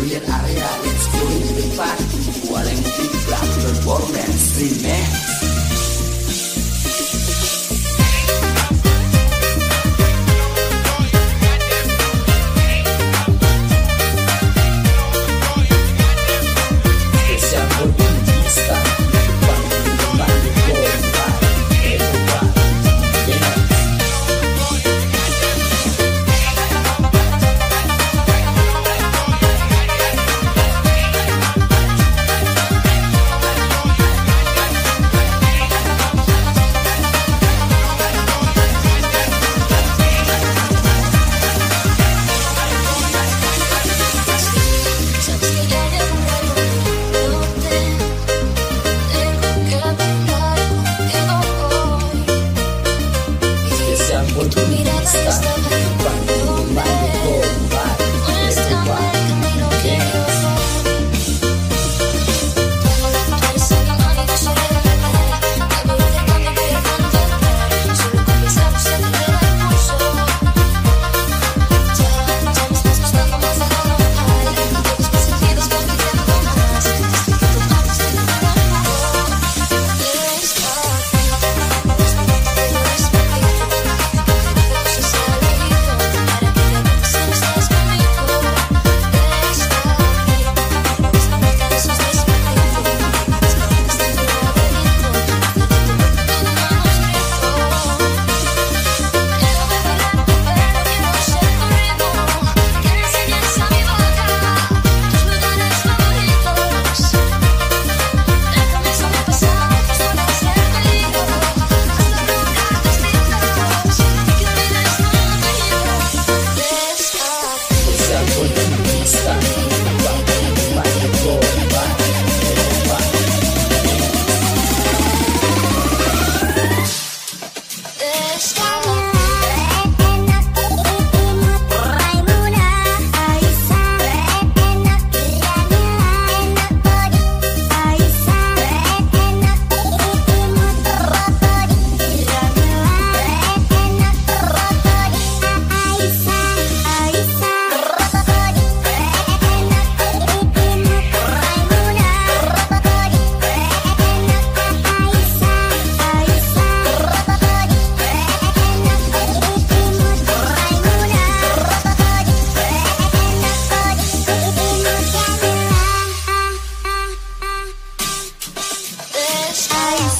real area, it's going to be fun. Walang big black performance Remix. Spesial